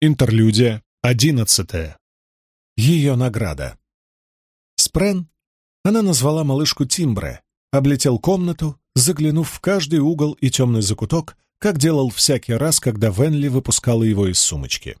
Интерлюдия одиннадцатая. Ее награда. Спрен она назвала малышку Тимбре, облетел комнату, заглянув в каждый угол и темный закуток, как делал всякий раз, когда Венли выпускала его из сумочки.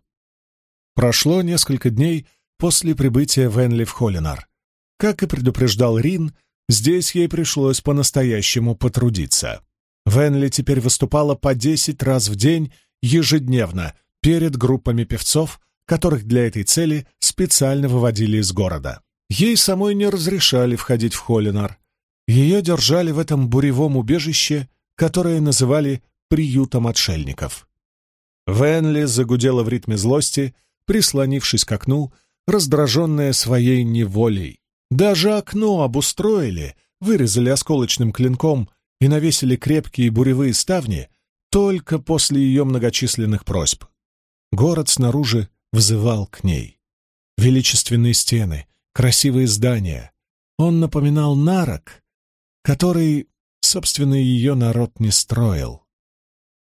Прошло несколько дней после прибытия Венли в Холлинар. Как и предупреждал Рин, здесь ей пришлось по-настоящему потрудиться. Венли теперь выступала по десять раз в день ежедневно перед группами певцов, которых для этой цели специально выводили из города. Ей самой не разрешали входить в Холлинар. Ее держали в этом буревом убежище, которое называли «приютом отшельников». Венли загудела в ритме злости, прислонившись к окну, раздраженная своей неволей. Даже окно обустроили, вырезали осколочным клинком и навесили крепкие буревые ставни только после ее многочисленных просьб. Город снаружи взывал к ней. Величественные стены, красивые здания. Он напоминал нарок, который, собственно, ее народ не строил.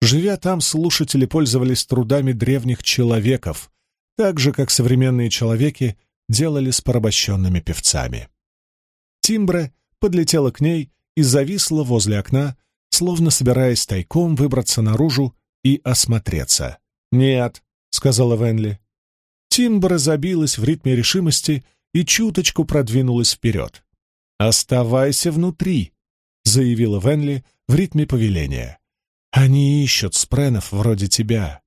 Живя там, слушатели пользовались трудами древних человеков, так же, как современные человеки делали с порабощенными певцами. Тимбре подлетела к ней и зависла возле окна, словно собираясь тайком выбраться наружу и осмотреться. «Нет», — сказала Венли. Тимбре забилась в ритме решимости и чуточку продвинулась вперед. «Оставайся внутри», — заявила Венли в ритме повеления. «Они ищут спренов вроде тебя.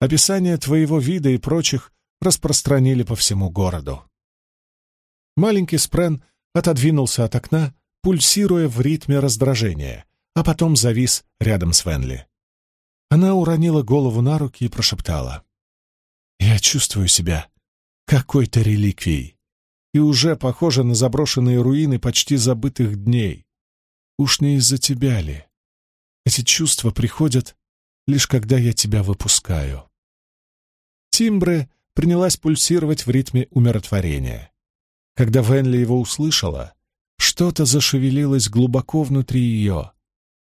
Описание твоего вида и прочих распространили по всему городу». Маленький спрен отодвинулся от окна, пульсируя в ритме раздражения, а потом завис рядом с Венли. Она уронила голову на руки и прошептала. «Я чувствую себя какой-то реликвией и уже похожа на заброшенные руины почти забытых дней. Уж не из-за тебя ли? Эти чувства приходят лишь когда я тебя выпускаю». Тимбре принялась пульсировать в ритме умиротворения. Когда Венли его услышала, что-то зашевелилось глубоко внутри ее,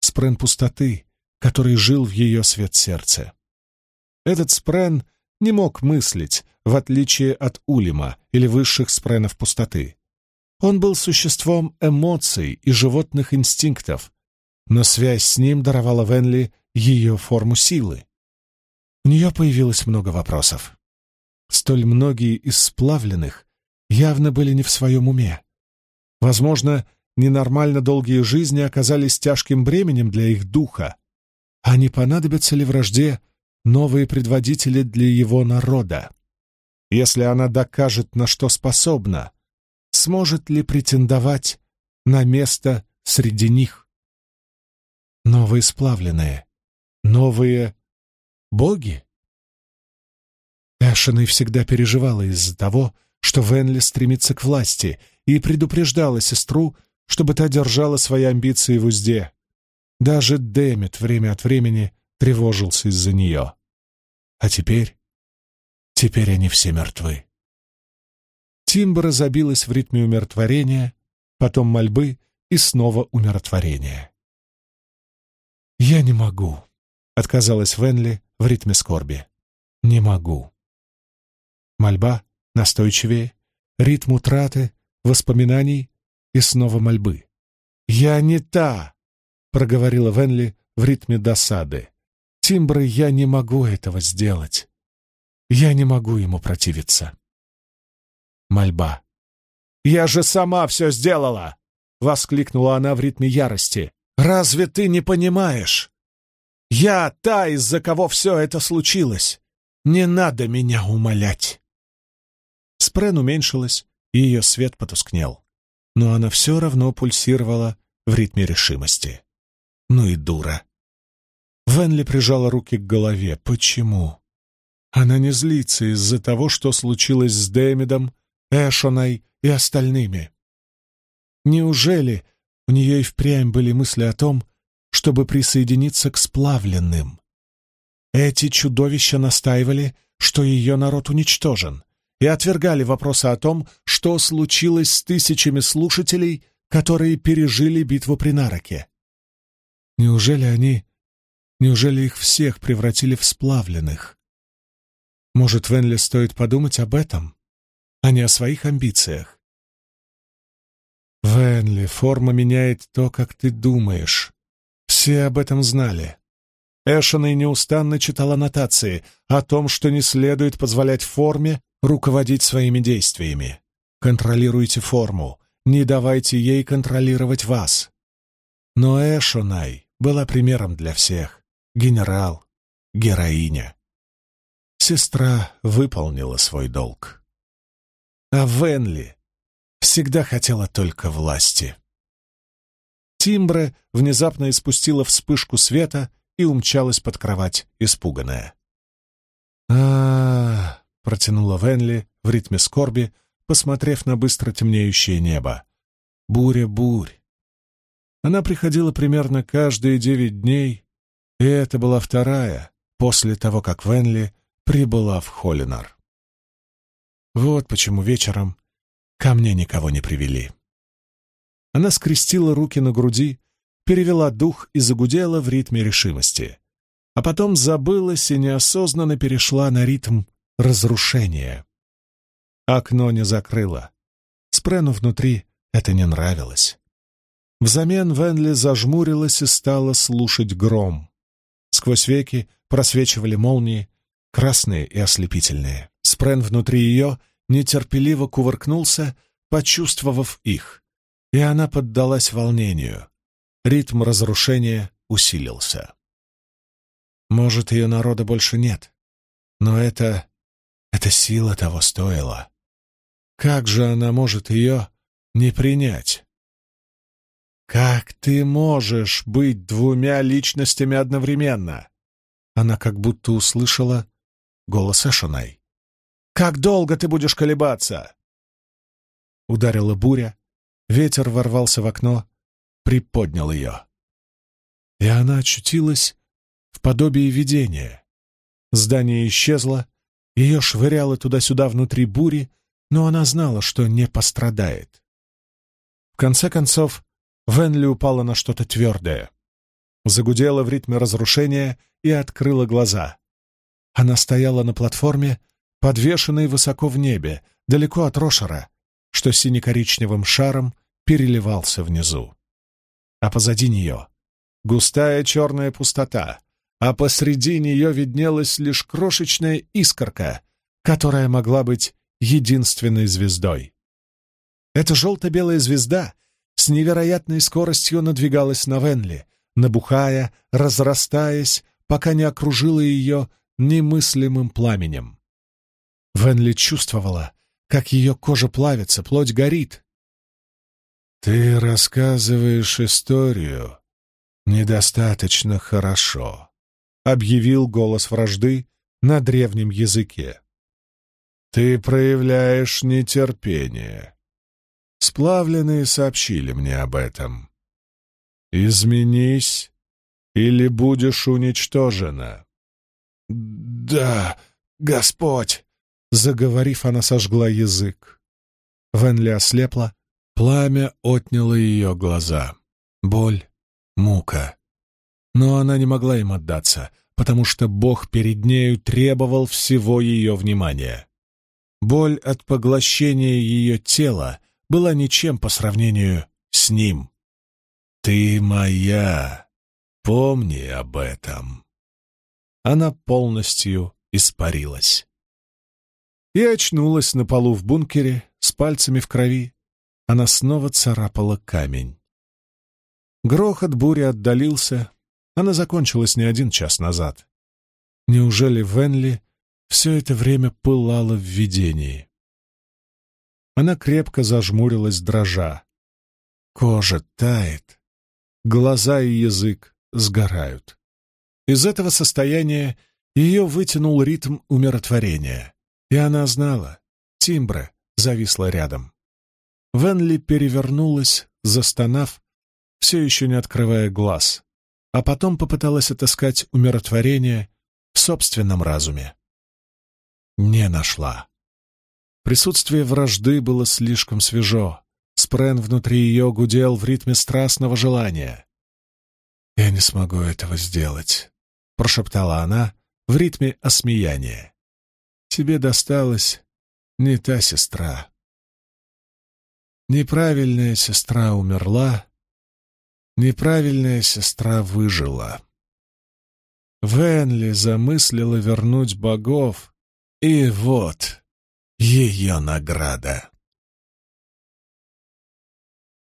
спрен пустоты, который жил в ее свет сердце. Этот спрен не мог мыслить, в отличие от Улима или высших спренов пустоты. Он был существом эмоций и животных инстинктов, но связь с ним даровала Венли ее форму силы. У нее появилось много вопросов. Столь многие из сплавленных явно были не в своем уме. Возможно, ненормально долгие жизни оказались тяжким бременем для их духа. А не понадобятся ли вражде новые предводители для его народа? Если она докажет, на что способна, сможет ли претендовать на место среди них? Новые сплавленные, новые боги? Эшеной всегда переживала из-за того, что Венли стремится к власти, и предупреждала сестру, чтобы та держала свои амбиции в узде. Даже Дэмит время от времени тревожился из-за нее. А теперь... Теперь они все мертвы. Тимбра забилась в ритме умиротворения, потом мольбы и снова умиротворения. «Я не могу», — отказалась Венли в ритме скорби. «Не могу». Мольба настойчивее, ритм утраты, воспоминаний и снова мольбы. «Я не та!» — проговорила Венли в ритме досады. «Тимбры, я не могу этого сделать. Я не могу ему противиться». Мольба. «Я же сама все сделала!» — воскликнула она в ритме ярости. «Разве ты не понимаешь? Я та, из-за кого все это случилось. Не надо меня умолять!» Спрен уменьшилась, и ее свет потускнел. Но она все равно пульсировала в ритме решимости. Ну и дура. Венли прижала руки к голове. Почему? Она не злится из-за того, что случилось с Дэмидом, Эшоной и остальными. Неужели у нее и впрямь были мысли о том, чтобы присоединиться к сплавленным? Эти чудовища настаивали, что ее народ уничтожен, и отвергали вопросы о том, что случилось с тысячами слушателей, которые пережили битву при Нароке. Неужели они... Неужели их всех превратили в сплавленных? Может, Венли стоит подумать об этом, а не о своих амбициях? Венли, форма меняет то, как ты думаешь. Все об этом знали. Эшена неустанно читал аннотации о том, что не следует позволять форме руководить своими действиями. Контролируйте форму, не давайте ей контролировать вас. Но Эшонай была примером для всех. Генерал, героиня. Сестра выполнила свой долг. А Венли всегда хотела только власти. Тимбре внезапно испустила вспышку света и умчалась под кровать, испуганная. а, протянула Венли в ритме скорби, посмотрев на быстро темнеющее небо. «Буря бурь!» Она приходила примерно каждые девять дней, и это была вторая, после того, как Венли прибыла в Холлинар. Вот почему вечером ко мне никого не привели. Она скрестила руки на груди, перевела дух и загудела в ритме решимости. А потом забылась и неосознанно перешла на ритм разрушения. Окно не закрыло. Спрену внутри это не нравилось. Взамен Венли зажмурилась и стала слушать гром. Сквозь веки просвечивали молнии, красные и ослепительные. Спрен внутри ее нетерпеливо кувыркнулся, почувствовав их, и она поддалась волнению. Ритм разрушения усилился. Может, ее народа больше нет, но это... эта сила того стоила. Как же она может ее не принять? «Как ты можешь быть двумя личностями одновременно?» Она как будто услышала голос Эшунай. «Как долго ты будешь колебаться?» Ударила буря, ветер ворвался в окно, приподнял ее. И она очутилась в подобии видения. Здание исчезло, ее швыряло туда-сюда внутри бури, но она знала, что не пострадает. В конце концов, Венли упала на что-то твердое. Загудела в ритме разрушения и открыла глаза. Она стояла на платформе, подвешенной высоко в небе, далеко от Рошера, что сине-коричневым шаром переливался внизу. А позади нее — густая черная пустота, а посреди нее виднелась лишь крошечная искорка, которая могла быть единственной звездой. Эта желто-белая звезда с невероятной скоростью надвигалась на Венли, набухая, разрастаясь, пока не окружила ее немыслимым пламенем. Венли чувствовала, как ее кожа плавится, плоть горит. «Ты рассказываешь историю недостаточно хорошо», — объявил голос вражды на древнем языке. «Ты проявляешь нетерпение. Сплавленные сообщили мне об этом. Изменись, или будешь уничтожена». «Да, Господь!» Заговорив, она сожгла язык. Венли ослепла, пламя отняло ее глаза. Боль, мука. Но она не могла им отдаться, потому что Бог перед нею требовал всего ее внимания. Боль от поглощения ее тела была ничем по сравнению с ним. «Ты моя, помни об этом». Она полностью испарилась и очнулась на полу в бункере с пальцами в крови. Она снова царапала камень. Грохот бури отдалился. Она закончилась не один час назад. Неужели Венли все это время пылала в видении? Она крепко зажмурилась, дрожа. Кожа тает, глаза и язык сгорают. Из этого состояния ее вытянул ритм умиротворения. И она знала. Тимбра зависла рядом. Венли перевернулась, застонав, все еще не открывая глаз, а потом попыталась отыскать умиротворение в собственном разуме. Не нашла. Присутствие вражды было слишком свежо. Спрен внутри ее гудел в ритме страстного желания. «Я не смогу этого сделать», — прошептала она в ритме осмеяния. «Тебе досталась не та сестра». Неправильная сестра умерла, неправильная сестра выжила. Венли замыслила вернуть богов, и вот ее награда.